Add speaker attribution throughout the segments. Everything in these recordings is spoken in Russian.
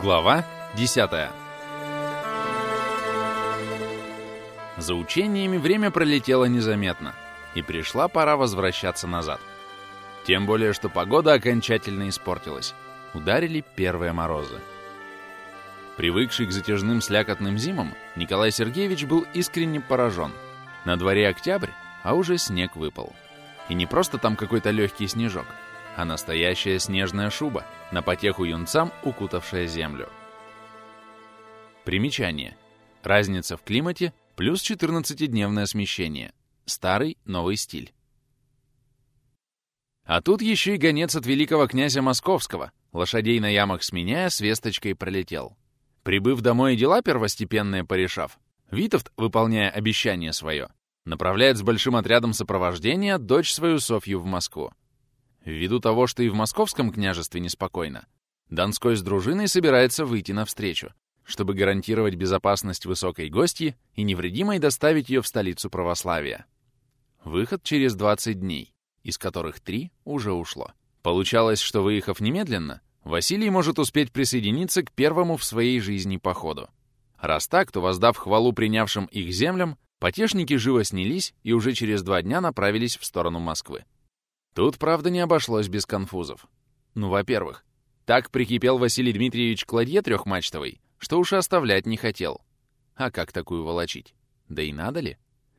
Speaker 1: Глава 10. За учениями время пролетело незаметно, и пришла пора возвращаться назад. Тем более, что погода окончательно испортилась. Ударили первые морозы. Привыкший к затяжным слякотным зимам, Николай Сергеевич был искренне поражен. На дворе октябрь, а уже снег выпал. И не просто там какой-то легкий снежок — а настоящая снежная шуба, на потеху юнцам, укутавшая землю. Примечание. Разница в климате плюс 14-дневное смещение. Старый, новый стиль. А тут еще и гонец от великого князя Московского, лошадей на ямах сменяя, с весточкой пролетел. Прибыв домой и дела первостепенные порешав, Витовт, выполняя обещание свое, направляет с большим отрядом сопровождения дочь свою Софью в Москву. Ввиду того, что и в московском княжестве неспокойно, Донской с дружиной собирается выйти навстречу, чтобы гарантировать безопасность высокой гостьи и невредимой доставить ее в столицу православия. Выход через 20 дней, из которых три уже ушло. Получалось, что выехав немедленно, Василий может успеть присоединиться к первому в своей жизни походу. Раз так, то воздав хвалу принявшим их землям, потешники живо снялись и уже через два дня направились в сторону Москвы. Тут, правда, не обошлось без конфузов. Ну, во-первых, так прикипел Василий Дмитриевич к ладье трехмачтовой, что уж оставлять не хотел. А как такую волочить? Да и надо ли?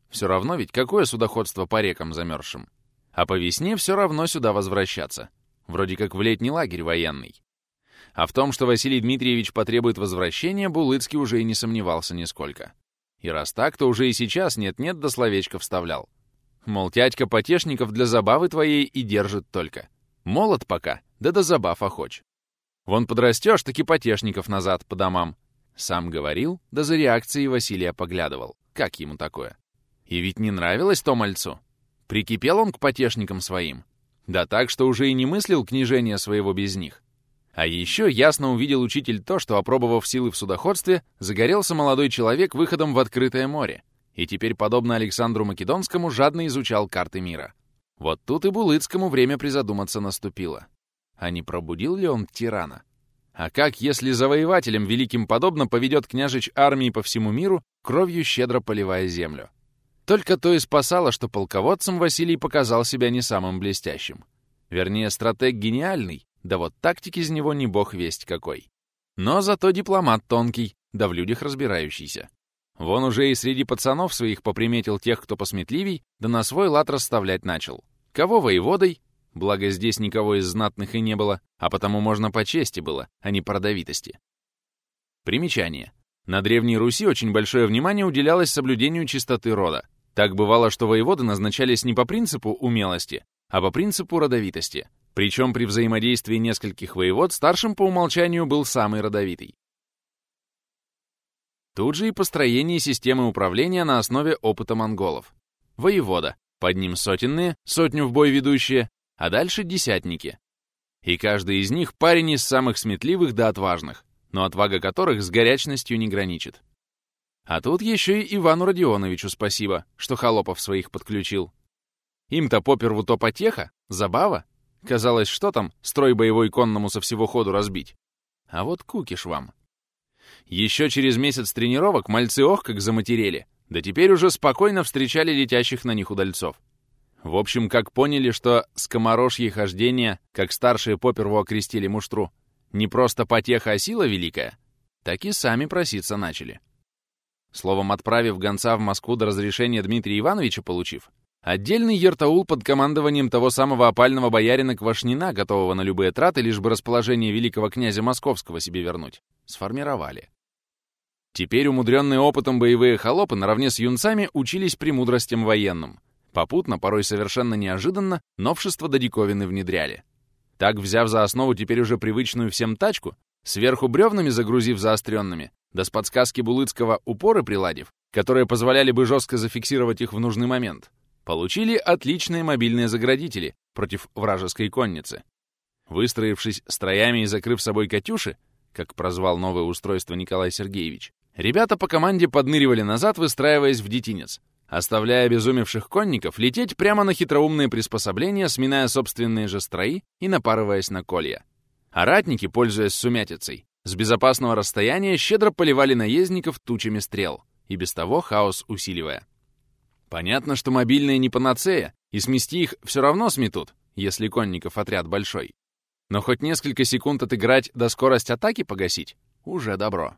Speaker 1: Все равно ведь какое судоходство по рекам замерзшим? А по весне все равно сюда возвращаться. Вроде как в летний лагерь военный. А в том, что Василий Дмитриевич потребует возвращения, Булыцкий уже и не сомневался нисколько. И раз так, то уже и сейчас нет-нет до словечка вставлял. Мол, тядька потешников для забавы твоей и держит только. Молод пока, да до забав охоч. Вон подрастешь, таки потешников назад по домам. Сам говорил, да за реакцией Василия поглядывал. Как ему такое? И ведь не нравилось то мальцу. Прикипел он к потешникам своим. Да так, что уже и не мыслил княжения своего без них. А еще ясно увидел учитель то, что, опробовав силы в судоходстве, загорелся молодой человек выходом в открытое море и теперь, подобно Александру Македонскому, жадно изучал карты мира. Вот тут и Булыцкому время призадуматься наступило. А не пробудил ли он тирана? А как, если завоевателем великим подобно поведет княжич армии по всему миру, кровью щедро поливая землю? Только то и спасало, что полководцем Василий показал себя не самым блестящим. Вернее, стратег гениальный, да вот тактик из него не бог весть какой. Но зато дипломат тонкий, да в людях разбирающийся. Вон уже и среди пацанов своих поприметил тех, кто посметливей, да на свой лад расставлять начал. Кого воеводой, благо здесь никого из знатных и не было, а потому можно по чести было, а не по родовитости. Примечание. На Древней Руси очень большое внимание уделялось соблюдению чистоты рода. Так бывало, что воеводы назначались не по принципу умелости, а по принципу родовитости. Причем при взаимодействии нескольких воевод старшим по умолчанию был самый родовитый. Тут же и построение системы управления на основе опыта монголов. Воевода, под ним сотенные, сотню в бой ведущие, а дальше десятники. И каждый из них парень из самых сметливых до отважных, но отвага которых с горячностью не граничит. А тут еще и Ивану Родионовичу спасибо, что Холопов своих подключил. Им-то поперву то потеха, забава. Казалось, что там, строй боевой конному со всего ходу разбить. А вот кукиш вам. Еще через месяц тренировок мальцы ох как заматерели, да теперь уже спокойно встречали летящих на них удальцов. В общем, как поняли, что скоморожье хождение, как старшие поперву окрестили муштру, не просто потеха, а сила великая, так и сами проситься начали. Словом, отправив гонца в Москву до разрешения Дмитрия Ивановича получив, отдельный ертаул под командованием того самого опального боярина Квашнина, готового на любые траты, лишь бы расположение великого князя Московского себе вернуть, сформировали. Теперь умудренные опытом боевые холопы наравне с юнцами учились премудростям военным. Попутно, порой совершенно неожиданно, новшества до диковины внедряли. Так, взяв за основу теперь уже привычную всем тачку, сверху бревнами загрузив заостренными, да с подсказки Булыцкого упоры приладив, которые позволяли бы жестко зафиксировать их в нужный момент, получили отличные мобильные заградители против вражеской конницы. Выстроившись строями и закрыв собой «Катюши», как прозвал новое устройство Николай Сергеевич, Ребята по команде подныривали назад, выстраиваясь в детинец, оставляя обезумевших конников лететь прямо на хитроумные приспособления, сминая собственные же строи и напарываясь на колья. А ратники, пользуясь сумятицей, с безопасного расстояния щедро поливали наездников тучами стрел, и без того хаос усиливая. Понятно, что мобильные не панацея, и смести их все равно сметут, если конников отряд большой. Но хоть несколько секунд отыграть до да скорость атаки погасить — уже добро.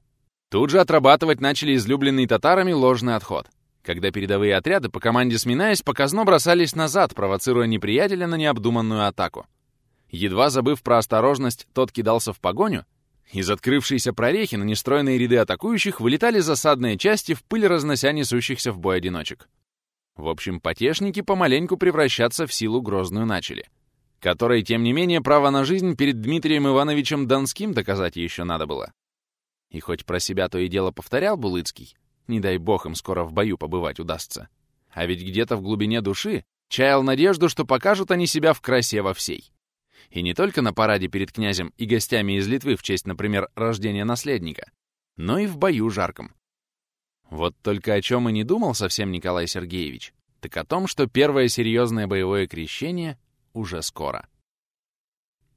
Speaker 1: Тут же отрабатывать начали излюбленный татарами ложный отход, когда передовые отряды, по команде сминаясь, показно бросались назад, провоцируя неприятеля на необдуманную атаку. Едва забыв про осторожность, тот кидался в погоню, из открывшейся прорехи на нестроенные ряды атакующих вылетали засадные части в пыль, разнося несущихся в бой одиночек. В общем, потешники помаленьку превращаться в силу грозную начали, которой, тем не менее, право на жизнь перед Дмитрием Ивановичем Донским доказать еще надо было. И хоть про себя то и дело повторял Булыцкий, не дай бог им скоро в бою побывать удастся. А ведь где-то в глубине души чаял надежду, что покажут они себя в красе во всей. И не только на параде перед князем и гостями из Литвы в честь, например, рождения наследника, но и в бою жарком. Вот только о чем и не думал совсем Николай Сергеевич, так о том, что первое серьезное боевое крещение уже скоро.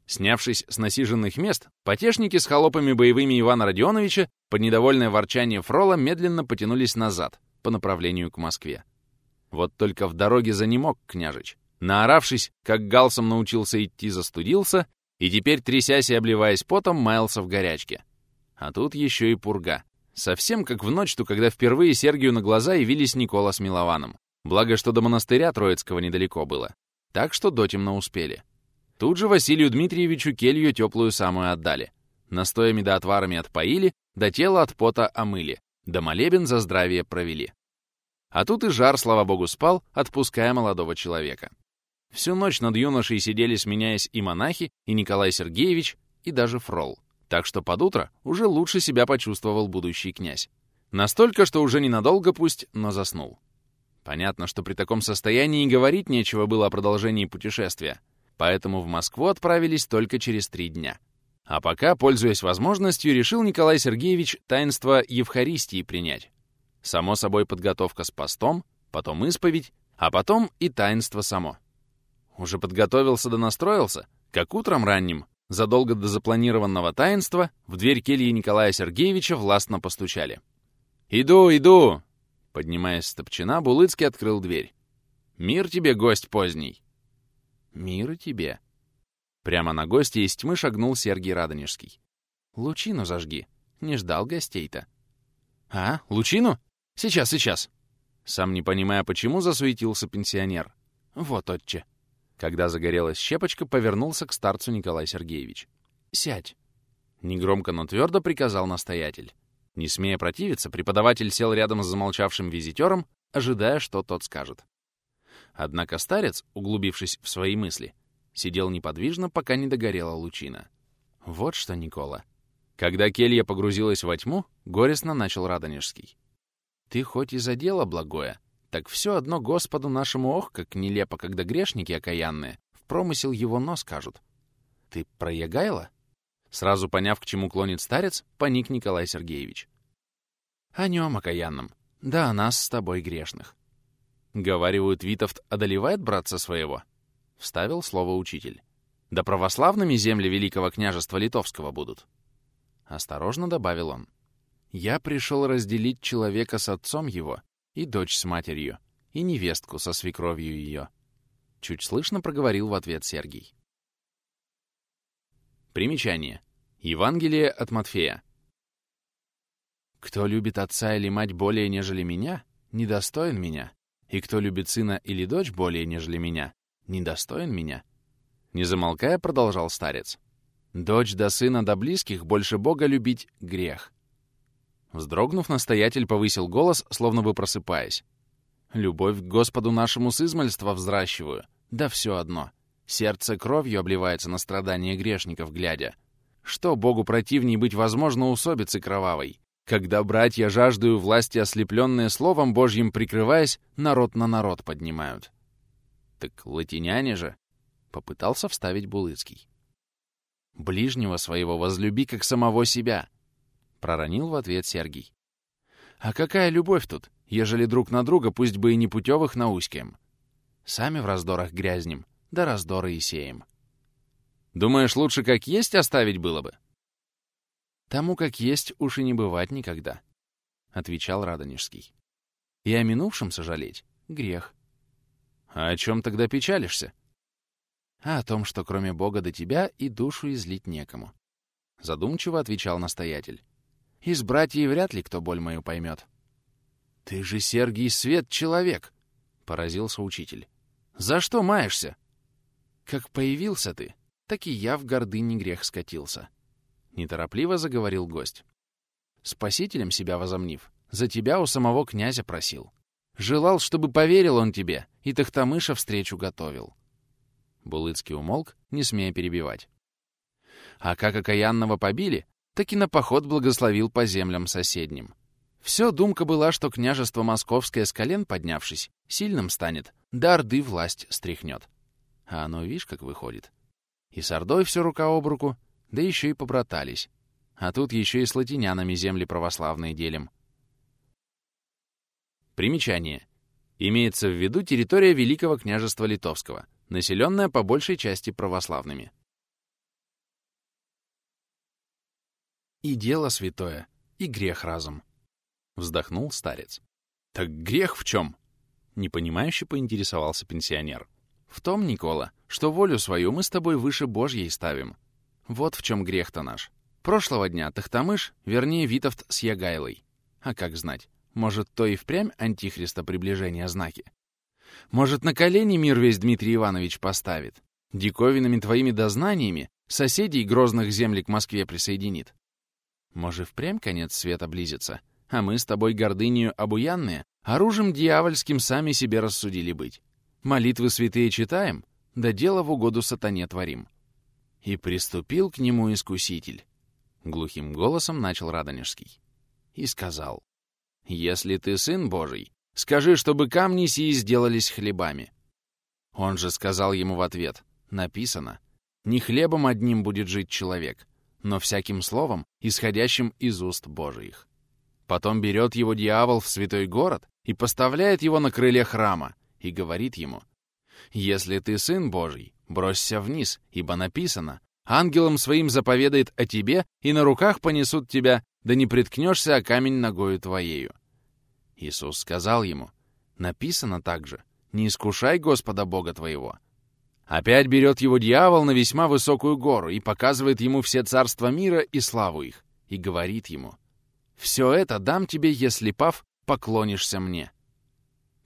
Speaker 1: Снявшись с насиженных мест, потешники с холопами боевыми Ивана Родионовича под недовольное ворчание Фрола медленно потянулись назад, по направлению к Москве. Вот только в дороге занемог княжич. Наоравшись, как галсом научился идти, застудился, и теперь, трясясь и обливаясь потом, маялся в горячке. А тут еще и пурга. Совсем как в ночь ту, когда впервые Сергию на глаза явились Никола с Милованом. Благо, что до монастыря Троицкого недалеко было. Так что дотемно успели. Тут же Василию Дмитриевичу келью теплую самую отдали. Настоями да отварами отпоили, да тело от пота омыли, да молебен за здравие провели. А тут и жар, слава богу, спал, отпуская молодого человека. Всю ночь над юношей сидели, сменяясь и монахи, и Николай Сергеевич, и даже фрол. Так что под утро уже лучше себя почувствовал будущий князь. Настолько, что уже ненадолго пусть, но заснул. Понятно, что при таком состоянии говорить нечего было о продолжении путешествия, поэтому в Москву отправились только через три дня. А пока, пользуясь возможностью, решил Николай Сергеевич таинство Евхаристии принять. Само собой подготовка с постом, потом исповедь, а потом и таинство само. Уже подготовился да настроился, как утром ранним, задолго до запланированного таинства, в дверь кельи Николая Сергеевича властно постучали. «Иду, иду!» Поднимаясь с топчина, Булыцкий открыл дверь. «Мир тебе, гость поздний!» Мир тебе!» Прямо на гости из тьмы шагнул Сергий Радонежский. «Лучину зажги. Не ждал гостей-то». «А, лучину? Сейчас, сейчас!» Сам не понимая, почему, засуетился пенсионер. «Вот отче!» Когда загорелась щепочка, повернулся к старцу Николай Сергеевич. «Сядь!» Негромко, но твердо приказал настоятель. Не смея противиться, преподаватель сел рядом с замолчавшим визитером, ожидая, что тот скажет. Однако старец, углубившись в свои мысли, сидел неподвижно, пока не догорела лучина. Вот что, Никола. Когда келья погрузилась во тьму, горестно начал Радонежский. Ты хоть и за дело благое, так все одно Господу нашему ох, как нелепо, когда грешники окаянные в промысел его нос кажут. Ты про Ягайла? Сразу поняв, к чему клонит старец, поник Николай Сергеевич. О нем окаянном. Да, о нас с тобой грешных. Говаривают, Витовт одолевает братца своего? Вставил слово учитель. Да православными земли Великого княжества Литовского будут. Осторожно добавил он. Я пришел разделить человека с отцом его, и дочь с матерью, и невестку со свекровью ее. Чуть слышно проговорил в ответ Сергий. Примечание. Евангелие от Матфея. «Кто любит отца или мать более, нежели меня, недостоин меня, и кто любит сына или дочь более, нежели меня, недостоин меня». Не замолкая, продолжал старец. «Дочь до сына до близких больше Бога любить — грех». Вздрогнув, настоятель повысил голос, словно бы просыпаясь. «Любовь к Господу нашему с измальства взращиваю, да все одно. Сердце кровью обливается на страдания грешников, глядя. Что Богу противней быть возможно усобицы кровавой? когда братья, жаждую власти, ослепленные словом Божьим прикрываясь, народ на народ поднимают. Так латиняне же, — попытался вставить Булыцкий. Ближнего своего возлюби, как самого себя, — проронил в ответ Сергий. А какая любовь тут, ежели друг на друга, пусть бы и не путевых науськаем? Сами в раздорах грязнем, да раздоры и сеем. Думаешь, лучше как есть оставить было бы? — Тому, как есть, уж и не бывать никогда, — отвечал Радонежский. И о минувшем сожалеть — грех. А о чем тогда печалишься? А о том, что кроме Бога до тебя и душу излить некому. Задумчиво отвечал настоятель. Из братьев вряд ли кто боль мою поймет. Ты же, Сергий, свет человек, — поразился учитель. За что маешься? Как появился ты, так и я в гордыне грех скатился неторопливо заговорил гость. Спасителем себя возомнив, за тебя у самого князя просил. Желал, чтобы поверил он тебе, и Тахтамыша встречу готовил. Булыцкий умолк, не смея перебивать. А как окаянного побили, так и на поход благословил по землям соседним. Все думка была, что княжество московское с колен поднявшись, сильным станет, да Орды власть стряхнет. А оно, видишь, как выходит. И с Ордой все рука об руку, да еще и побратались. А тут еще и с латинянами земли православные делим. Примечание. Имеется в виду территория Великого княжества Литовского, населенная по большей части православными. «И дело святое, и грех разом», — вздохнул старец. «Так грех в чем?» — непонимающе поинтересовался пенсионер. «В том, Никола, что волю свою мы с тобой выше Божьей ставим. Вот в чем грех-то наш. Прошлого дня Тахтамыш, вернее, Витовт с Ягайлой. А как знать, может, то и впрямь антихриста приближение знаки. Может, на колени мир весь Дмитрий Иванович поставит. Диковинами твоими дознаниями соседей грозных земли к Москве присоединит. Может, впрямь конец света близится, а мы с тобой гордынею обуянные оружием дьявольским сами себе рассудили быть. Молитвы святые читаем, да дело в угоду сатане творим. «И приступил к нему искуситель», — глухим голосом начал Радонежский. И сказал, «Если ты сын Божий, скажи, чтобы камни сии сделались хлебами». Он же сказал ему в ответ, «Написано, не хлебом одним будет жить человек, но всяким словом, исходящим из уст Божиих». Потом берет его дьявол в святой город и поставляет его на крыле храма и говорит ему, «Если ты сын Божий, бросься вниз, ибо написано, ангелом своим заповедает о тебе, и на руках понесут тебя, да не приткнешься о камень ногою твоею». Иисус сказал ему, «Написано также, не искушай Господа Бога твоего». Опять берет его дьявол на весьма высокую гору и показывает ему все царства мира и славу их, и говорит ему, «Все это дам тебе, если, пав, поклонишься мне».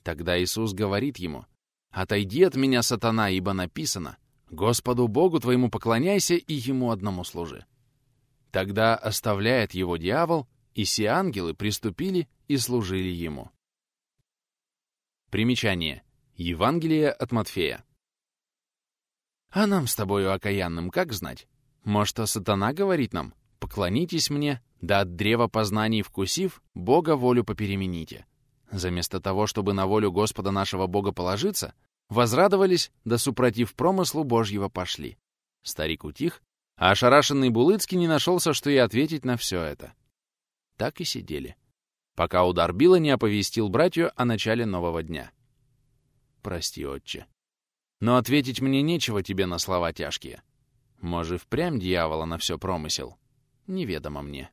Speaker 1: Тогда Иисус говорит ему, «Отойди от меня, сатана, ибо написано, Господу Богу твоему поклоняйся и ему одному служи». Тогда оставляет его дьявол, и все ангелы приступили и служили ему. Примечание. Евангелие от Матфея. «А нам с тобою, окаянным, как знать? Может, а сатана говорит нам, поклонитесь мне, да от древа познаний вкусив, Бога волю поперемените заместо того, чтобы на волю Господа нашего Бога положиться, возрадовались, да супротив промыслу Божьего пошли. Старик утих, а ошарашенный Булыцкий не нашелся, что и ответить на все это. Так и сидели, пока удар била не оповестил братью о начале нового дня. «Прости, отче, но ответить мне нечего тебе на слова тяжкие. Может, впрямь дьявола на все промысел? Неведомо мне».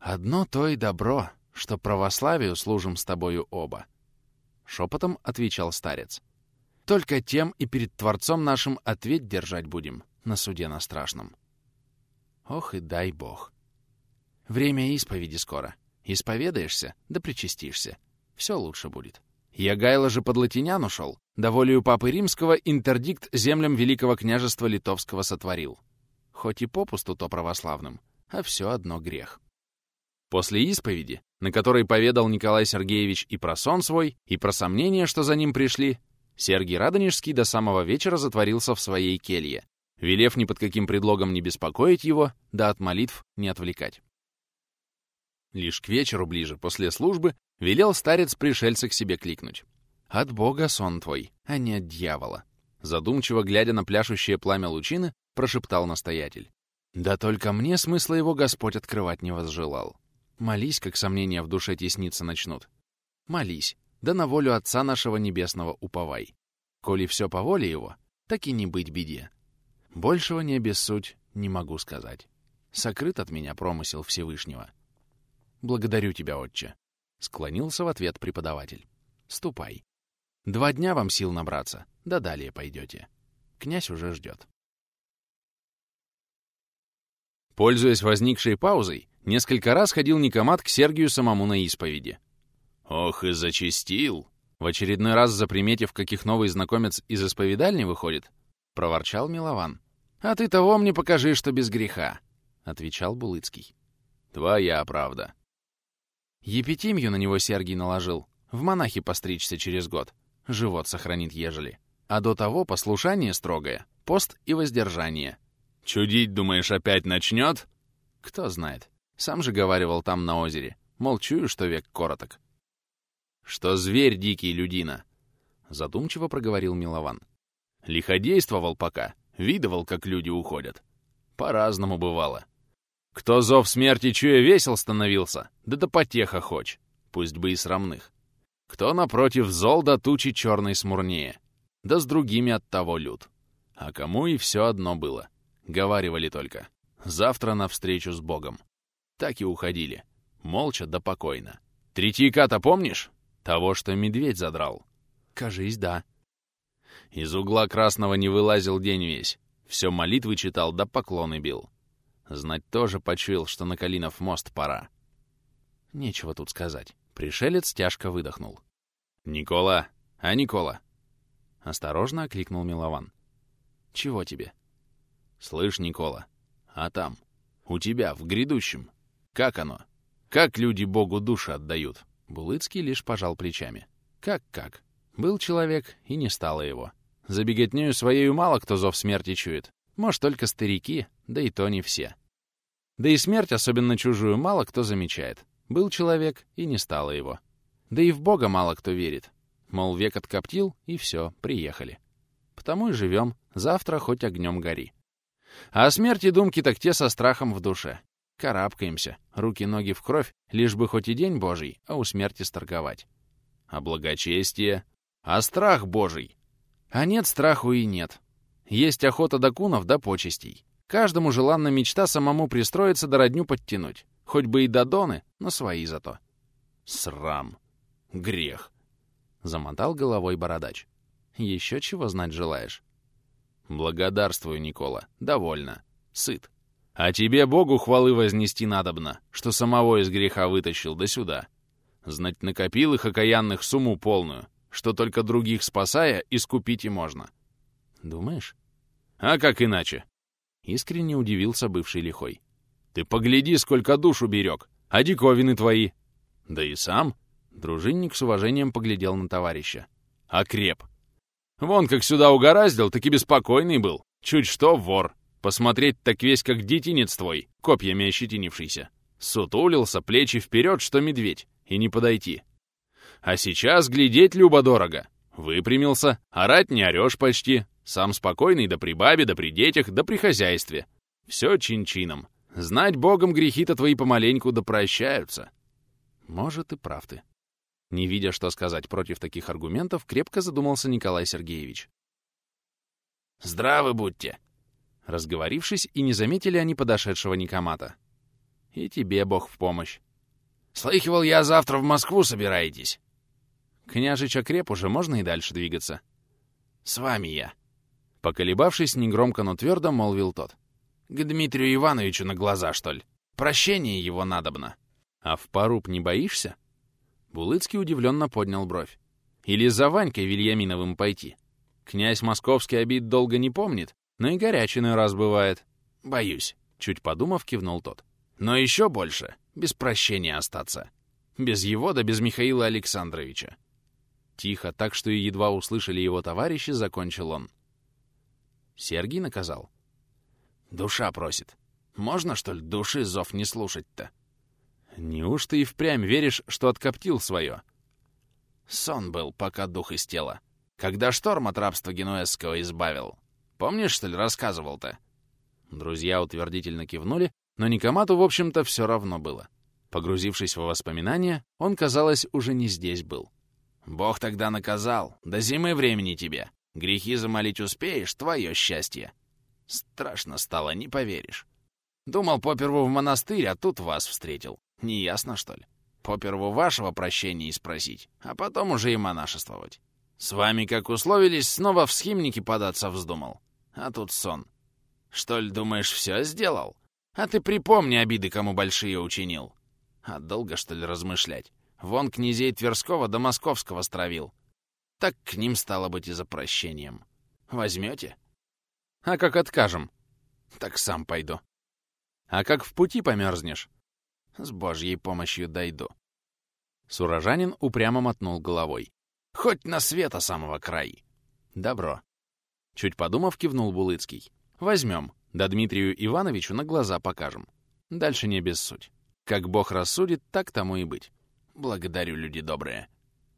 Speaker 1: «Одно то и добро», что православию служим с тобою оба», — шепотом отвечал старец. «Только тем и перед Творцом нашим ответ держать будем на суде на страшном». Ох и дай бог. Время исповеди скоро. Исповедаешься, да причастишься. Все лучше будет. Я Гайло же под латинян ушел, да Папы Римского интердикт землям Великого княжества Литовского сотворил. Хоть и попусту то православным, а все одно грех. После исповеди, на которой поведал Николай Сергеевич и про сон свой, и про сомнения, что за ним пришли, Сергий Радонежский до самого вечера затворился в своей келье, велев ни под каким предлогом не беспокоить его, да от молитв не отвлекать. Лишь к вечеру ближе, после службы, велел старец пришельца к себе кликнуть. «От Бога сон твой, а не от дьявола», задумчиво глядя на пляшущее пламя лучины, прошептал настоятель. «Да только мне смысла его Господь открывать не возжелал». Молись, как сомнения в душе тесниться начнут. Молись, да на волю Отца нашего Небесного уповай. Коли все по воле его, так и не быть беде. Большего не без не могу сказать. Сокрыт от меня промысел Всевышнего. Благодарю тебя, отче. Склонился в ответ преподаватель. Ступай. Два дня вам сил набраться, да далее пойдете. Князь уже ждет. Пользуясь возникшей паузой, Несколько раз ходил Никомат к Сергию самому на исповеди. «Ох и зачистил!» В очередной раз, заприметив, каких новый знакомец из исповедальни выходит, проворчал Милован. «А ты того мне покажи, что без греха», — отвечал Булыцкий. «Твоя правда». Епитимью на него Сергий наложил. В монахи постричься через год. Живот сохранит ежели. А до того послушание строгое, пост и воздержание. «Чудить, думаешь, опять начнет?» «Кто знает. Сам же говаривал там на озере. молчую, что век короток. «Что зверь дикий, людина!» Задумчиво проговорил Милован. «Лиходействовал пока, видывал, как люди уходят. По-разному бывало. Кто зов смерти чуя весел становился, да до потеха хочь, пусть бы и срамных. Кто напротив зол да тучи черной смурнее, да с другими от того люд. А кому и все одно было. Говаривали только. Завтра навстречу с Богом так и уходили. Молча да покойно. «Третьяка-то помнишь? Того, что медведь задрал?» «Кажись, да». Из угла красного не вылазил день весь. Все молитвы читал да поклоны бил. Знать тоже почуял, что на Калинов мост пора. Нечего тут сказать. Пришелец тяжко выдохнул. «Никола! А, Никола!» Осторожно окликнул Милован. «Чего тебе?» «Слышь, Никола, а там, у тебя, в грядущем, как оно? Как люди Богу души отдают? Булыцкий лишь пожал плечами. Как-как? Был человек, и не стало его. За беготнею своею мало кто зов смерти чует. Может, только старики, да и то не все. Да и смерть, особенно чужую, мало кто замечает. Был человек, и не стало его. Да и в Бога мало кто верит. Мол, век откоптил, и все, приехали. Потому и живем, завтра хоть огнем гори. А о смерти думки так те со страхом в душе. Карабкаемся, руки-ноги в кровь, лишь бы хоть и день божий, а у смерти сторговать. А благочестие? А страх божий? А нет страху и нет. Есть охота до кунов до почестей. Каждому желанна мечта самому пристроиться до родню подтянуть. Хоть бы и до доны, но свои зато. Срам. Грех. Замотал головой бородач. Еще чего знать желаешь? Благодарствую, Никола. Довольно. Сыт. А тебе, Богу, хвалы вознести надобно, что самого из греха вытащил до сюда. Знать накопил их окаянных сумму полную, что только других спасая, искупить и можно. Думаешь? А как иначе? Искренне удивился бывший лихой. Ты погляди, сколько душ уберег, а диковины твои. Да и сам. Дружинник с уважением поглядел на товарища. Окреп. Вон как сюда угораздил, так и беспокойный был. Чуть что вор. Посмотреть так весь как детинец твой, копьями ощетинившийся. Сутулился, плечи вперед, что медведь, и не подойти. А сейчас глядеть любо-дорого. Выпрямился, орать не орешь почти. Сам спокойный да при бабе, да при детях, да при хозяйстве. Все чин-чином. Знать богом грехи-то твои помаленьку да прощаются. Может, и прав ты. Не видя, что сказать против таких аргументов, крепко задумался Николай Сергеевич. «Здравы будьте!» Разговорившись, и не заметили они подошедшего Никомата. «И тебе, Бог, в помощь!» «Слыхивал я, завтра в Москву собираетесь!» «Княжич окреп уже, можно и дальше двигаться?» «С вами я!» Поколебавшись, негромко, но твердо молвил тот. «К Дмитрию Ивановичу на глаза, что ли? Прощение его надобно!» «А в поруб не боишься?» Булыцкий удивленно поднял бровь. «Или за Ванькой Вильяминовым пойти?» Князь московский обид долго не помнит, но и горячиной раз бывает. Боюсь. Чуть подумав, кивнул тот. Но еще больше. Без прощения остаться. Без его да без Михаила Александровича. Тихо, так что и едва услышали его товарищи, закончил он. Сергий наказал. «Душа просит. Можно, что ли, души зов не слушать-то?» «Неужто и впрямь веришь, что откоптил свое?» «Сон был, пока дух из тела. Когда шторм от рабства генуэзского избавил, Помнишь, что ли, рассказывал-то?» Друзья утвердительно кивнули, но Никомату, в общем-то, все равно было. Погрузившись в воспоминания, он, казалось, уже не здесь был. «Бог тогда наказал. До зимы времени тебе. Грехи замолить успеешь, твое счастье. Страшно стало, не поверишь. Думал, поперву в монастырь, а тут вас встретил. Неясно, что ли? Поперву вашего прощения и спросить, а потом уже и монашествовать. С вами, как условились, снова в схимники податься вздумал а тут сон. Что ли, думаешь, все сделал? А ты припомни обиды, кому большие учинил. А долго, что ли, размышлять? Вон князей Тверского до Московского стравил. Так к ним стало быть и за прощением. Возьмете? А как откажем? Так сам пойду. А как в пути померзнешь? С божьей помощью дойду. Сурожанин упрямо мотнул головой. Хоть на света самого край. Добро. Чуть подумав, кивнул Булыцкий. «Возьмем. Да Дмитрию Ивановичу на глаза покажем. Дальше не без суть. Как бог рассудит, так тому и быть. Благодарю, люди добрые».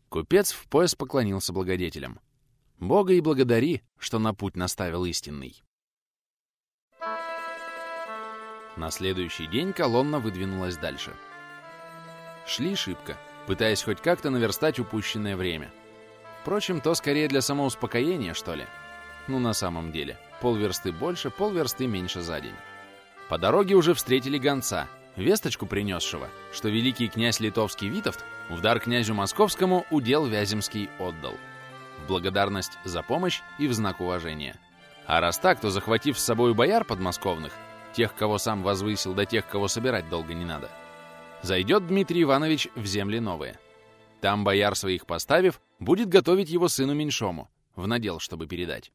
Speaker 1: Купец в пояс поклонился благодетелям. «Бога и благодари, что на путь наставил истинный». На следующий день колонна выдвинулась дальше. Шли шибко, пытаясь хоть как-то наверстать упущенное время. Впрочем, то скорее для самоуспокоения, что ли — ну на самом деле, полверсты больше, полверсты меньше за день. По дороге уже встретили гонца, весточку принесшего, что великий князь литовский Витовт в дар князю московскому удел Вяземский отдал. В благодарность за помощь и в знак уважения. А раз так, то захватив с собой бояр подмосковных, тех, кого сам возвысил, до да тех, кого собирать долго не надо, зайдет Дмитрий Иванович в земли новые. Там бояр своих поставив, будет готовить его сыну меньшому, в надел, чтобы передать.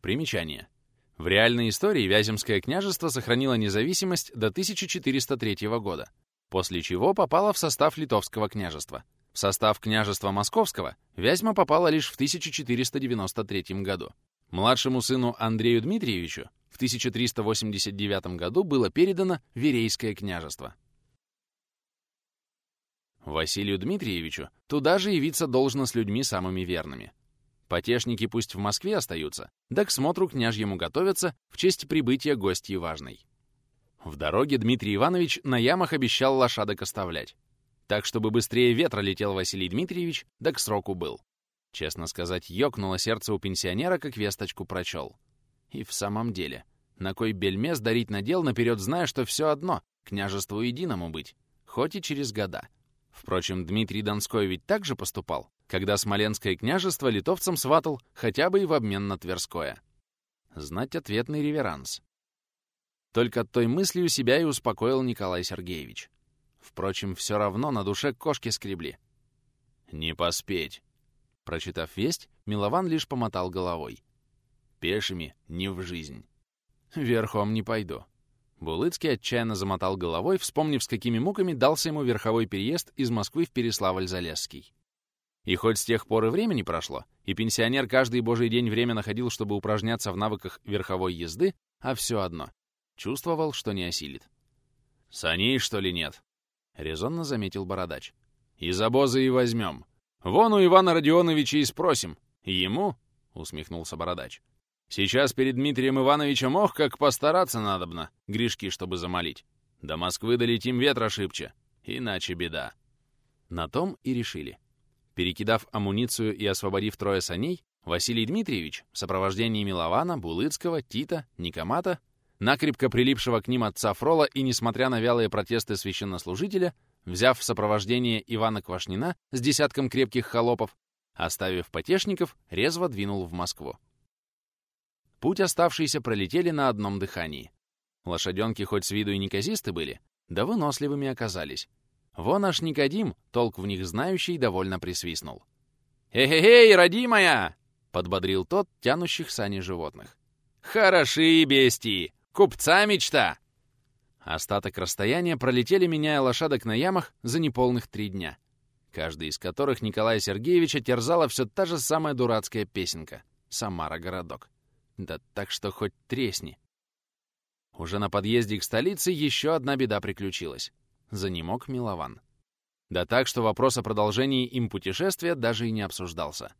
Speaker 1: Примечание. В реальной истории Вяземское княжество сохранило независимость до 1403 года, после чего попало в состав Литовского княжества. В состав княжества Московского Вязьма попала лишь в 1493 году. Младшему сыну Андрею Дмитриевичу в 1389 году было передано Верейское княжество. Василию Дмитриевичу туда же явиться должно с людьми самыми верными. Потешники пусть в Москве остаются, да к смотру княжьему готовятся в честь прибытия гостьи важной. В дороге Дмитрий Иванович на ямах обещал лошадок оставлять. Так, чтобы быстрее ветра летел Василий Дмитриевич, да к сроку был. Честно сказать, ёкнуло сердце у пенсионера, как весточку прочел. И в самом деле, на кой бельмес дарить надел наперед, зная, что все одно, княжеству единому быть, хоть и через года. Впрочем, Дмитрий Донской ведь также поступал, когда Смоленское княжество литовцам сватал хотя бы и в обмен на Тверское. Знать ответный реверанс. Только от той мысли у себя и успокоил Николай Сергеевич. Впрочем, все равно на душе кошки скребли. «Не поспеть!» Прочитав весть, Милован лишь помотал головой. «Пешими не в жизнь. Верхом не пойду. Булыцкий отчаянно замотал головой, вспомнив, с какими муками дался ему верховой переезд из Москвы в Переславль-Залесский. И хоть с тех пор и времени прошло, и пенсионер каждый божий день время находил, чтобы упражняться в навыках верховой езды, а все одно — чувствовал, что не осилит. «Саней, что ли, нет?» — резонно заметил бородач. «Из обоза и возьмем. Вон у Ивана Родионовича и спросим. Ему?» — усмехнулся бородач. Сейчас перед Дмитрием Ивановичем ох, как постараться надобно, грешки, чтобы замолить. До Москвы долетим ветра шибче, иначе беда. На том и решили. Перекидав амуницию и освободив трое саней, Василий Дмитриевич в сопровождении Милована, Булыцкого, Тита, Никомата, накрепко прилипшего к ним отца Фрола и, несмотря на вялые протесты священнослужителя, взяв в сопровождение Ивана Квашнина с десятком крепких холопов, оставив потешников, резво двинул в Москву. Путь оставшийся пролетели на одном дыхании. Лошаденки хоть с виду и неказисты были, да выносливыми оказались. Вон аж Никодим, толк в них знающий, довольно присвистнул. «Эй-эй, родимая!» — подбодрил тот тянущих сани животных. «Хороши бестии! Купца мечта!» Остаток расстояния пролетели, меняя лошадок на ямах за неполных три дня, каждый из которых Николая Сергеевича терзала все та же самая дурацкая песенка «Самара-городок». Да так что хоть тресни. Уже на подъезде к столице еще одна беда приключилась. Занемог Милован. Да так, что вопрос о продолжении им путешествия даже и не обсуждался.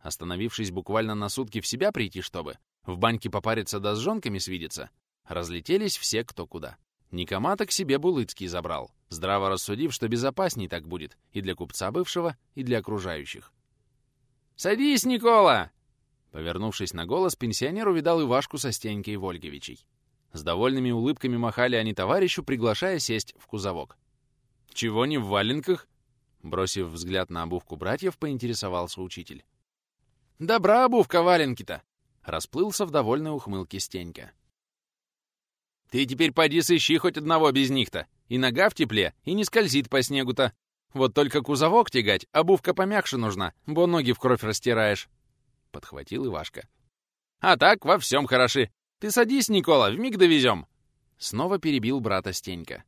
Speaker 1: Остановившись буквально на сутки в себя прийти, чтобы в баньке попариться да с жонками свидеться, разлетелись все кто куда. Никомата к себе Булыцкий забрал, здраво рассудив, что безопасней так будет и для купца бывшего, и для окружающих. «Садись, Никола!» Повернувшись на голос, пенсионер увидал Ивашку со Стенькой Вольгевичей. С довольными улыбками махали они товарищу, приглашая сесть в кузовок. «Чего не в валенках?» Бросив взгляд на обувку братьев, поинтересовался учитель. «Добра обувка валенки-то!» Расплылся в довольной ухмылке Стенька. «Ты теперь поди сыщи хоть одного без них-то! И нога в тепле, и не скользит по снегу-то! Вот только кузовок тягать, обувка помягше нужна, бо ноги в кровь растираешь!» подхватил Ивашка. «А так во всем хороши. Ты садись, Никола, вмиг довезем!» Снова перебил брата Стенька.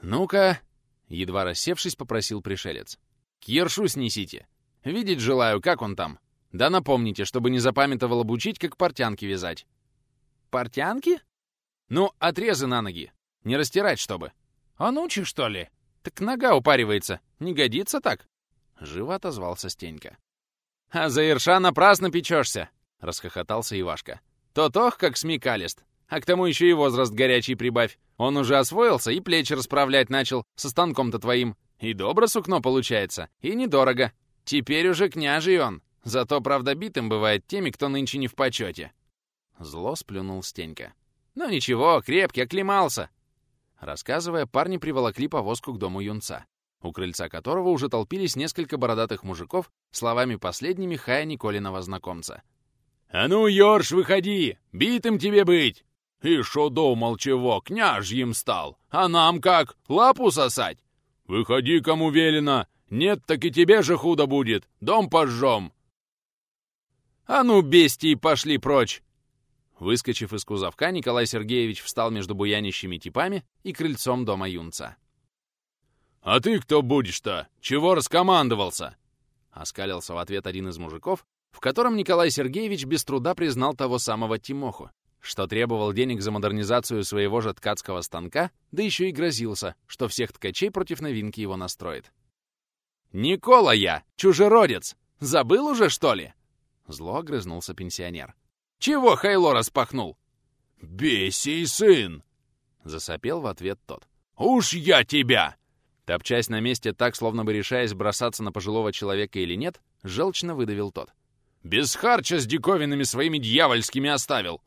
Speaker 1: «Ну-ка!» — едва рассевшись, попросил пришелец. «Киршу снесите! Видеть желаю, как он там! Да напомните, чтобы не запамятовал обучить, как портянки вязать!» «Портянки?» «Ну, отрезы на ноги! Не растирать, чтобы!» «А нучи, что ли?» «Так нога упаривается! Не годится так!» Живо отозвался Стенька. «А за Ирша напрасно печешься!» — расхохотался Ивашка. «Тот ох, как смекалист! А к тому еще и возраст горячий прибавь. Он уже освоился и плечи расправлять начал со станком-то твоим. И добро сукно получается, и недорого. Теперь уже княжий он. Зато, правда, битым бывает теми, кто нынче не в почете». Зло сплюнул Стенька. «Ну ничего, крепкий, оклемался!» Рассказывая, парни приволокли повозку к дому юнца у крыльца которого уже толпились несколько бородатых мужиков, словами последними хая Николиного знакомца.
Speaker 2: «А ну, Ёрш, выходи! Битым тебе быть!» «И шо думал чего, княжьим стал? А нам как, лапу сосать?» «Выходи, кому велено! Нет, так и тебе же худо будет! Дом пожжем!»
Speaker 1: «А ну, бестии, пошли прочь!» Выскочив из кузовка, Николай Сергеевич встал между буянищими типами и крыльцом дома юнца.
Speaker 2: «А ты кто будешь-то? Чего раскомандовался?»
Speaker 1: Оскалился в ответ один из мужиков, в котором Николай Сергеевич без труда признал того самого Тимоху, что требовал денег за модернизацию своего же ткацкого станка, да еще и грозился, что всех ткачей против новинки его настроит. «Никола я! Чужеродец! Забыл уже, что ли?» Зло огрызнулся пенсионер. «Чего Хайло распахнул?»
Speaker 2: «Бесий сын!»
Speaker 1: Засопел в ответ тот.
Speaker 2: «Уж я тебя!»
Speaker 1: Топчась на месте так, словно бы решаясь, бросаться на пожилого человека или нет, желчно выдавил тот.
Speaker 2: «Без харча с диковинами своими дьявольскими оставил!»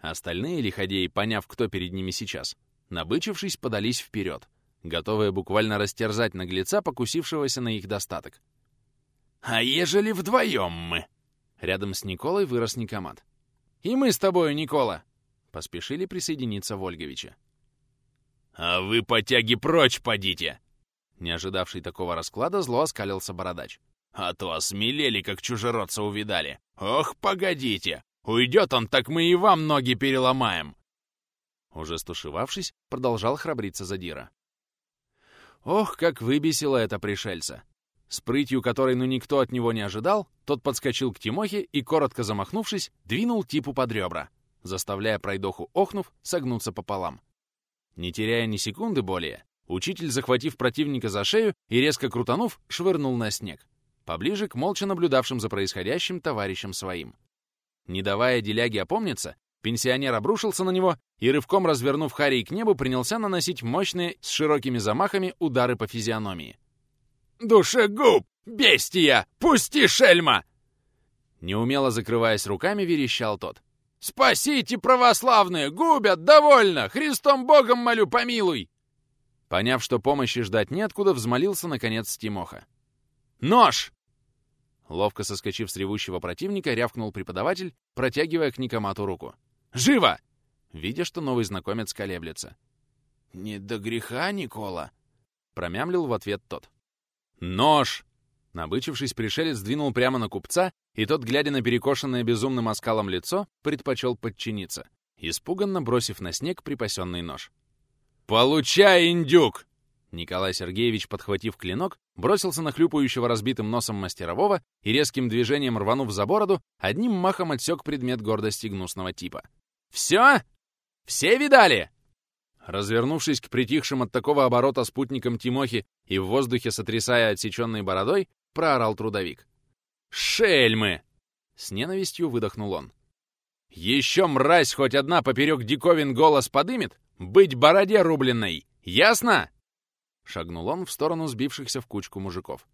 Speaker 1: Остальные лиходеи, поняв, кто перед ними сейчас, набычившись, подались вперед, готовые буквально растерзать наглеца, покусившегося на их достаток.
Speaker 2: «А ежели вдвоем мы?»
Speaker 1: Рядом с Николой вырос Никомат. «И мы с тобою, Никола!» Поспешили присоединиться Вольговича.
Speaker 2: «А вы по тяге прочь подите!»
Speaker 1: Не ожидавший такого расклада, зло оскалился бородач.
Speaker 2: «А то осмелели, как чужеродца увидали! Ох, погодите! Уйдет он, так мы и вам ноги переломаем!»
Speaker 1: Уже стушевавшись, продолжал храбриться задира. Ох, как выбесило это пришельца! С прытью, которой ну никто от него не ожидал, тот подскочил к Тимохе и, коротко замахнувшись, двинул типу под ребра, заставляя пройдоху охнув согнуться пополам. Не теряя ни секунды более, Учитель, захватив противника за шею и резко крутанув, швырнул на снег, поближе к молча наблюдавшим за происходящим товарищам своим. Не давая деляге опомниться, пенсионер обрушился на него и, рывком развернув Харри к небу, принялся наносить мощные, с широкими замахами, удары по физиономии.
Speaker 2: «Душегуб! Бестия! Пусти шельма!»
Speaker 1: Неумело закрываясь руками, верещал тот.
Speaker 2: «Спасите, православные! Губят! Довольно! Христом Богом молю, помилуй!»
Speaker 1: Поняв, что помощи ждать неоткуда, взмолился, наконец, Тимоха. «Нож!» Ловко соскочив с ревущего противника, рявкнул преподаватель, протягивая к Никомату руку. «Живо!» Видя, что новый знакомец колеблется.
Speaker 2: «Не до греха, Никола!»
Speaker 1: Промямлил в ответ тот. «Нож!» Набычившись, пришелец двинул прямо на купца, и тот, глядя на перекошенное безумным оскалом лицо, предпочел подчиниться, испуганно бросив на снег припасенный нож. «Получай, индюк!» Николай Сергеевич, подхватив клинок, бросился на хлюпающего разбитым носом мастерового и резким движением рванув за бороду, одним махом отсек предмет гордости гнусного типа. «Все? Все видали?» Развернувшись к притихшим от такого оборота спутникам Тимохи и в воздухе сотрясая отсеченной бородой, проорал трудовик. «Шельмы!» — с ненавистью выдохнул он. «Еще мразь хоть одна поперек диковин голос подымет, быть бороде рубленной! Ясно?» Шагнул он в сторону сбившихся в кучку мужиков.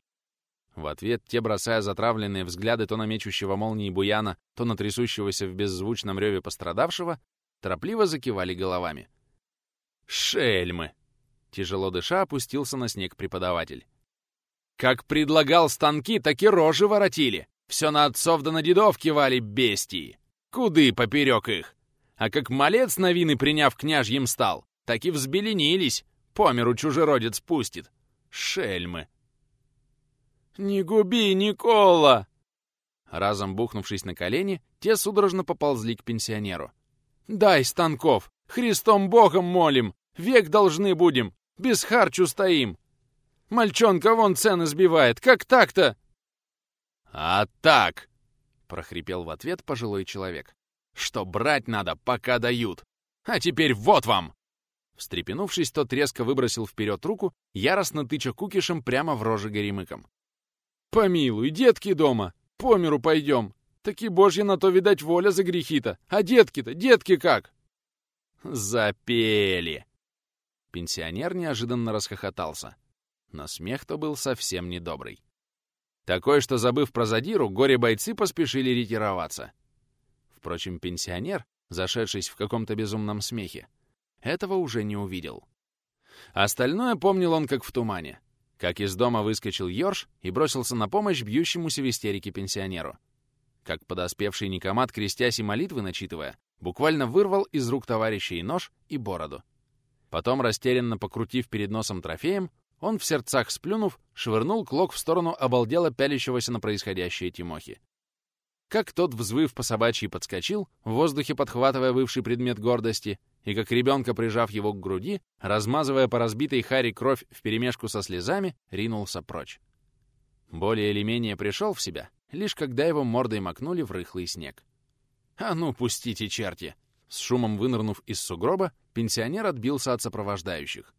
Speaker 1: В ответ те, бросая затравленные взгляды то на мечущего молнии буяна, то на трясущегося в беззвучном реве пострадавшего, торопливо закивали головами. «Шельмы!» — тяжело дыша опустился на снег преподаватель. «Как предлагал станки, так и рожи воротили! Все на отцов да на дедов кивали бестии! Куды поперек их! А как малец новины приняв княжьим стал, так и взбеленились. По миру чужеродец пустит. Шельмы. «Не губи, Никола!» Разом бухнувшись на колени, те судорожно поползли к пенсионеру. «Дай, Станков! Христом Богом молим! Век должны будем! Без харчу стоим! Мальчонка вон цены сбивает! Как так-то?» «А так!» — прохрипел в ответ пожилой человек что брать надо, пока дают. А теперь вот вам!» Встрепенувшись, тот резко выбросил вперед руку, яростно тыча кукишем прямо в рожи горемыком. «Помилуй, детки дома! По миру пойдем! Таки божья на то, видать, воля за грехи-то! А детки-то, детки как?» «Запели!» Пенсионер неожиданно расхохотался. Но смех-то был совсем недобрый. Такое что, забыв про задиру, горе-бойцы поспешили ретироваться впрочем, пенсионер, зашедшись в каком-то безумном смехе, этого уже не увидел. Остальное помнил он как в тумане. Как из дома выскочил Йорш и бросился на помощь бьющемуся в истерике пенсионеру. Как подоспевший никомат, крестясь и молитвы начитывая, буквально вырвал из рук товарища и нож, и бороду. Потом, растерянно покрутив перед носом трофеем, он в сердцах сплюнув, швырнул клок в сторону обалдела пялящегося на происходящее Тимохи как тот, взвыв по собачьи, подскочил, в воздухе подхватывая бывший предмет гордости, и как ребенка, прижав его к груди, размазывая по разбитой Харе кровь вперемешку со слезами, ринулся прочь. Более или менее пришел в себя, лишь когда его мордой макнули в рыхлый снег. «А ну, пустите, черти!» С шумом вынырнув из сугроба, пенсионер отбился от сопровождающих.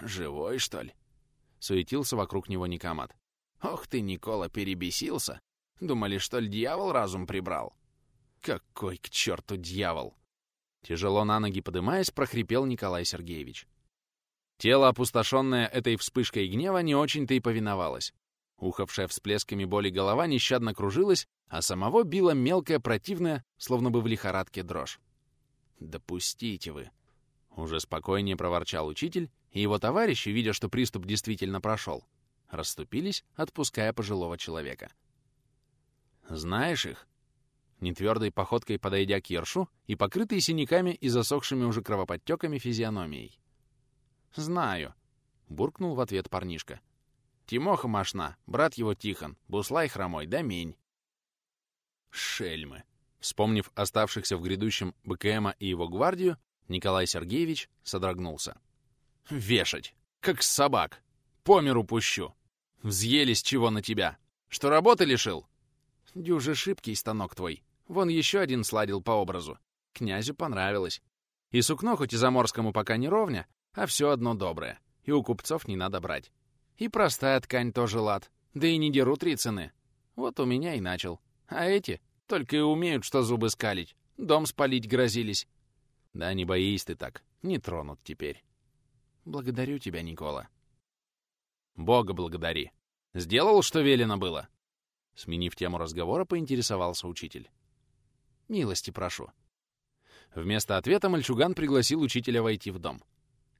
Speaker 1: «Живой, что ли?» — суетился вокруг него Никомат. «Ох ты, Никола, перебесился! Думали, что ли, дьявол разум прибрал? Какой к черту дьявол! Тяжело на ноги подымаясь, прохрипел Николай Сергеевич. Тело, опустошенное этой вспышкой гнева, не очень-то и повиновалось. Ухавшая всплесками боли голова нещадно кружилась, а самого била мелкая противная, словно бы в лихорадке дрожь. «Допустите вы!» Уже спокойнее проворчал учитель, и его товарищи, видя, что приступ действительно прошел, расступились, отпуская пожилого человека. Знаешь их?» Нетвердой походкой подойдя к Ершу и покрытой синяками и засохшими уже кровоподтеками физиономией. «Знаю», — буркнул в ответ парнишка. «Тимоха Машна, брат его Тихон, Буслай Хромой, да мень. «Шельмы!» Вспомнив оставшихся в грядущем БКМа и его гвардию, Николай Сергеевич содрогнулся. «Вешать! Как собак! По миру пущу! Взъелись чего на тебя! Что работы лишил? Дюже шибкий станок твой. Вон еще один сладил по образу. Князю понравилось. И сукно хоть и заморскому пока не ровня, а все одно доброе. И у купцов не надо брать. И простая ткань тоже лад. Да и не деру три цены. Вот у меня и начал. А эти только и умеют, что зубы скалить. Дом спалить грозились. Да не боись ты так. Не тронут теперь. Благодарю тебя, Никола. Бога благодари. Сделал, что велено было? Сменив тему разговора, поинтересовался учитель. «Милости прошу». Вместо ответа мальчуган пригласил учителя войти в дом.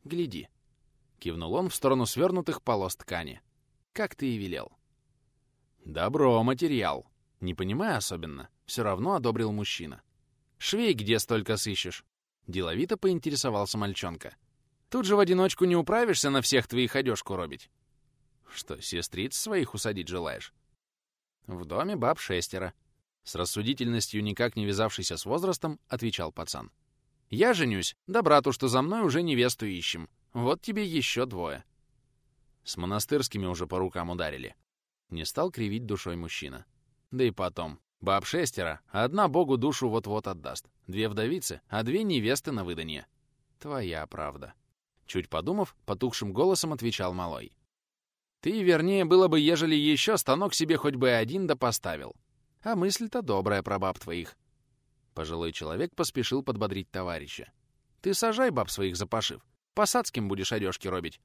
Speaker 1: «Гляди», — кивнул он в сторону свернутых полос ткани. «Как ты и велел». «Добро, материал. Не понимая особенно, все равно одобрил мужчина. Швей где столько сыщешь?» Деловито поинтересовался мальчонка. «Тут же в одиночку не управишься на всех твоих одежку робить». «Что, сестриц своих усадить желаешь?» В доме баб шестеро. С рассудительностью, никак не вязавшийся с возрастом, отвечал пацан. Я женюсь, да брату, что за мной уже невесту ищем. Вот тебе еще двое. С монастырскими уже по рукам ударили. Не стал кривить душой мужчина. Да и потом. Баб шестеро, одна богу душу вот-вот отдаст. Две вдовицы, а две невесты на выданье. Твоя правда. Чуть подумав, потухшим голосом отвечал малой. Ты, вернее, было бы, ежели еще станок себе хоть бы один да поставил. А мысль-то добрая про баб твоих. Пожилой человек поспешил подбодрить товарища. Ты сажай баб своих за пошив. Посадским будешь одежки робить.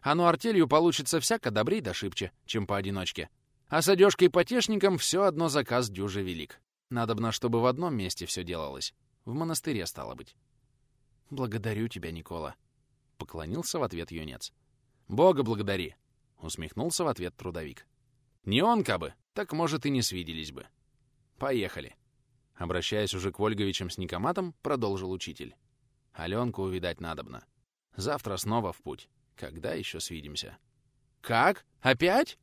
Speaker 1: А ну артелью получится всяко добрей да шибче, чем поодиночке. А с одежкой потешником все одно заказ дюже велик. Надобно, чтобы в одном месте все делалось. В монастыре, стало быть. «Благодарю тебя, Никола», — поклонился в ответ юнец. «Бога благодари», Усмехнулся в ответ трудовик. Не он кабы, так, может, и не свиделись бы. Поехали. Обращаясь уже к Вольговичам с Никоматом, продолжил учитель. Аленку увидать надобно. Завтра снова в путь. Когда еще свидимся? Как? Опять?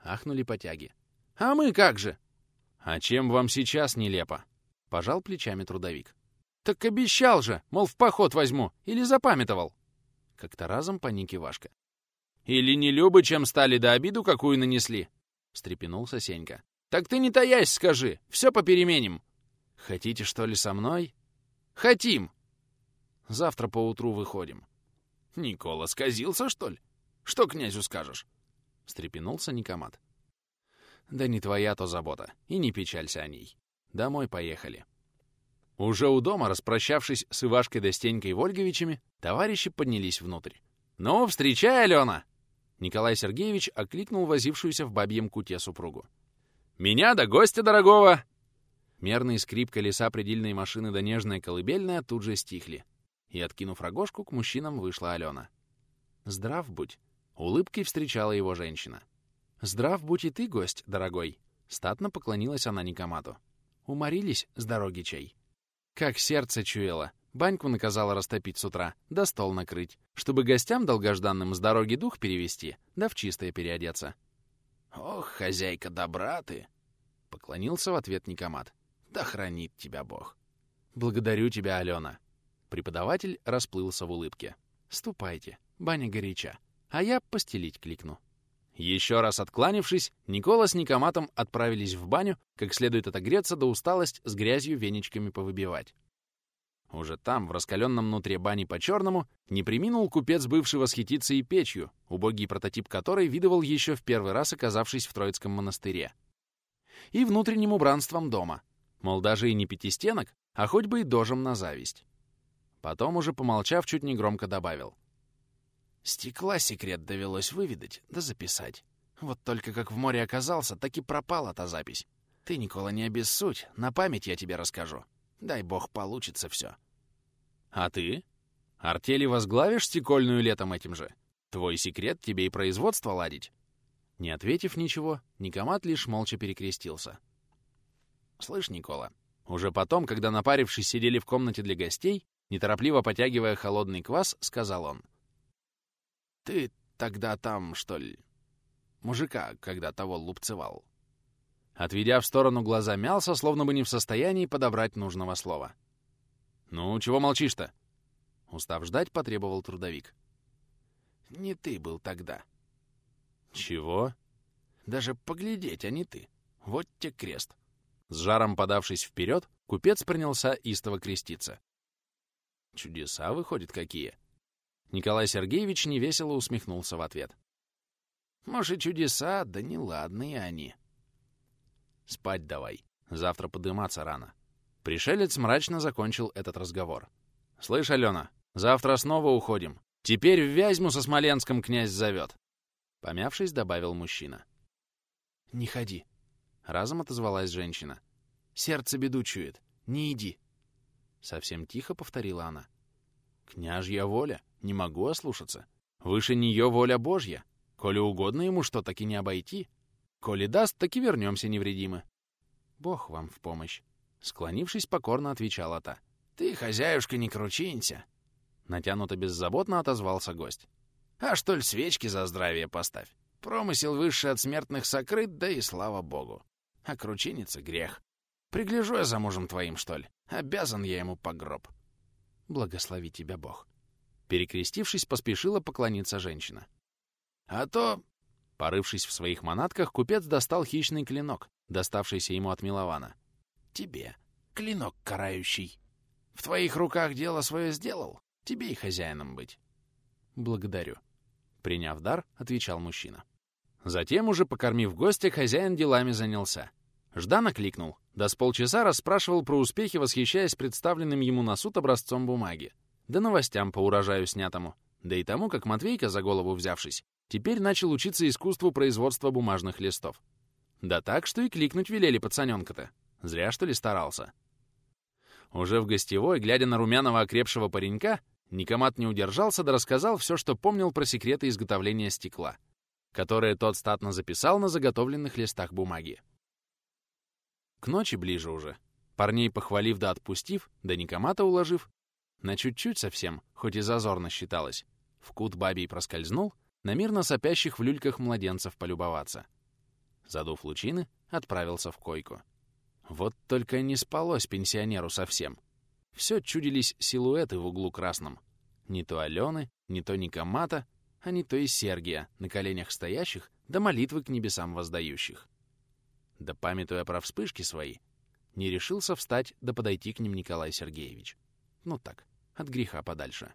Speaker 1: Ахнули потяги. А мы как же? А чем вам сейчас нелепо? Пожал плечами трудовик. Так обещал же, мол, в поход возьму, или запамятовал. Как-то разом паники Вашка. Или не любы, чем стали, да обиду какую нанесли?» — встрепенулся Сенька. «Так ты не таясь скажи, все попеременим». «Хотите, что ли, со мной?» «Хотим!» «Завтра поутру выходим». «Никола сказился, что ли? Что князю скажешь?» — встрепенулся Никомат. «Да не твоя то забота, и не печалься о ней. Домой поехали». Уже у дома, распрощавшись с Ивашкой да Стенькой Вольговичами, товарищи поднялись внутрь. «Ну, встречай, Алена!» Николай Сергеевич окликнул возившуюся в бабьем куте супругу. «Меня до гостя дорогого!» Мерный скрип колеса предельной машины до да нежная колыбельная тут же стихли. И, откинув рогожку, к мужчинам вышла Алена. «Здрав будь!» — улыбкой встречала его женщина. «Здрав будь и ты, гость, дорогой!» — статно поклонилась она Никомату. «Уморились с дороги чай?» «Как сердце чуяло!» Баньку наказала растопить с утра, да стол накрыть, чтобы гостям долгожданным с дороги дух перевести, да в чистое переодеться. «Ох, хозяйка, добра ты!» — поклонился в ответ Никомат. «Да хранит тебя Бог!» «Благодарю тебя, Алена!» Преподаватель расплылся в улыбке. «Ступайте, баня горяча, а я постелить кликну». Еще раз откланившись, Никола с Никоматом отправились в баню, как следует отогреться до усталость с грязью веничками повыбивать. Уже там, в раскаленном внутри бани по-черному, не приминул купец бывшего восхититься и печью, убогий прототип которой видывал еще в первый раз, оказавшись в Троицком монастыре. И внутренним убранством дома. Мол, даже и не пятистенок, а хоть бы и дожем на зависть. Потом уже, помолчав, чуть не громко добавил. Стекла секрет довелось выведать, да записать. Вот только как в море оказался, так и пропала та запись. Ты, Никола, не обессудь, на память я тебе расскажу. Дай бог, получится все. А ты? Артели возглавишь стекольную летом этим же? Твой секрет тебе и производство ладить. Не ответив ничего, Никомат лишь молча перекрестился. «Слышь, Никола, уже потом, когда напарившись сидели в комнате для гостей, неторопливо потягивая холодный квас, сказал он. «Ты тогда там, что ли? Мужика, когда того лупцевал. Отведя в сторону глаза, мялся, словно бы не в состоянии подобрать нужного слова. «Ну, чего молчишь-то?» Устав ждать, потребовал трудовик. «Не ты был тогда». «Чего?» «Даже поглядеть, а не ты. Вот тебе крест». С жаром подавшись вперед, купец принялся истово креститься. «Чудеса, выходят, какие!» Николай Сергеевич невесело усмехнулся в ответ. «Может, чудеса, да неладные они!» Спать давай. Завтра подыматься рано. Пришелец мрачно закончил этот разговор. «Слышь, Алена, завтра снова уходим. Теперь в Вязьму со Смоленском князь зовет!» Помявшись, добавил мужчина. «Не ходи!» — разом отозвалась женщина. «Сердце беду чует. Не иди!» Совсем тихо повторила она. «Княжья воля! Не могу ослушаться! Выше нее воля Божья! Коли угодно ему что-таки не обойти!» Коли даст, так и вернемся невредимы. Бог вам в помощь. Склонившись, покорно отвечала та. Ты, хозяюшка, не кручинься. Натянуто беззаботно отозвался гость. А что ли свечки за здравие поставь? Промысел выше от смертных сокрыт, да и слава богу. А кручиниться грех. Пригляжу я за мужем твоим, что ли? Обязан я ему по гроб. Благослови тебя Бог. Перекрестившись, поспешила поклониться женщина. А то Порывшись в своих манатках, купец достал хищный клинок, доставшийся ему от Милована. «Тебе, клинок карающий. В твоих руках дело свое сделал, тебе и хозяином быть». «Благодарю», — приняв дар, отвечал мужчина. Затем, уже покормив гостя, хозяин делами занялся. Ждан окликнул, да с полчаса расспрашивал про успехи, восхищаясь представленным ему на суд образцом бумаги, да новостям по урожаю снятому, да и тому, как Матвейка, за голову взявшись, Теперь начал учиться искусству производства бумажных листов. Да так, что и кликнуть велели пацаненка-то. Зря, что ли, старался. Уже в гостевой, глядя на румяного окрепшего паренька, Никомат не удержался да рассказал все, что помнил про секреты изготовления стекла, которые тот статно записал на заготовленных листах бумаги. К ночи ближе уже. Парней похвалив да отпустив, да Никомата уложив, на чуть-чуть совсем, хоть и зазорно считалось, в кут бабий проскользнул, на мирно сопящих в люльках младенцев полюбоваться. Задув лучины, отправился в койку. Вот только не спалось пенсионеру совсем. Все чудились силуэты в углу красном. Не то Алены, не то Никомата, а не то и Сергия, на коленях стоящих, да молитвы к небесам воздающих. Да памятуя про вспышки свои, не решился встать да подойти к ним Николай Сергеевич. Ну так, от греха подальше.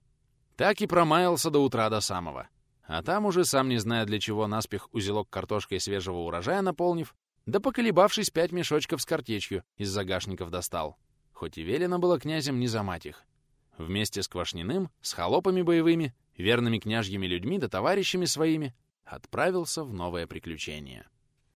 Speaker 1: Так и промаялся до утра до самого. А там уже, сам не зная для чего, наспех узелок картошкой свежего урожая наполнив, да поколебавшись пять мешочков с картечью из загашников достал. Хоть и велено было князем не замать их. Вместе с Квашниным, с холопами боевыми, верными княжьими людьми да товарищами своими отправился в новое приключение.